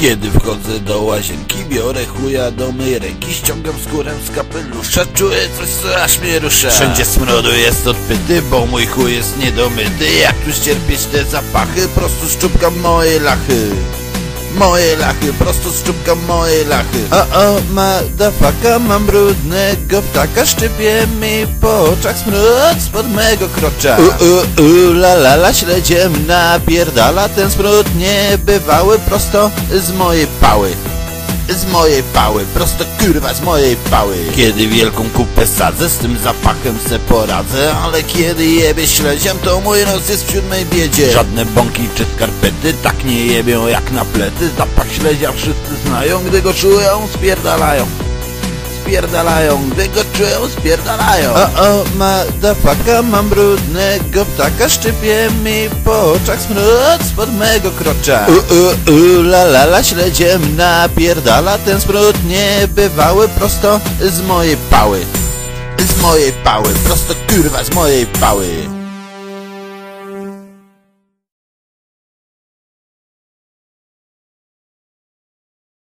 Kiedy wchodzę do łazienki, biorę chuja do mej ręki Ściągam skórę z kapelusza, czuję coś co aż mnie rusza. Wszędzie smrodu jest odpyty, bo mój chuj jest niedomyty. Jak tu ścierpieć te zapachy, prosto szczupkam moje lachy Moje lachy, prosto szczupkam moje lachy. O o, motherfucka, mam brudnego ptaka Szczypie mi po oczach smród spod mego krocza. U, u, u, la la la, śledziem napierdala Ten smród niebywały prosto z mojej pały z mojej pały, prosto kurwa z mojej pały. Kiedy wielką kupę sadzę, z tym zapachem se poradzę Ale kiedy jebie śledziem, to mój nos jest w siódmej biedzie. Żadne bąki czy skarpety tak nie jebią jak na plety. Zapach śledzia wszyscy znają, gdy go czują, spierdalają Spierdalają, gdy go czują, spierdalają. O o, motherfucka, mam brudnego ptaka Szczypie mi po oczach smród spod mego krocza. U, u, u, la la la, śledziem napierdala Ten smród niebywały prosto z mojej pały. Z mojej pały, prosto kurwa z mojej pały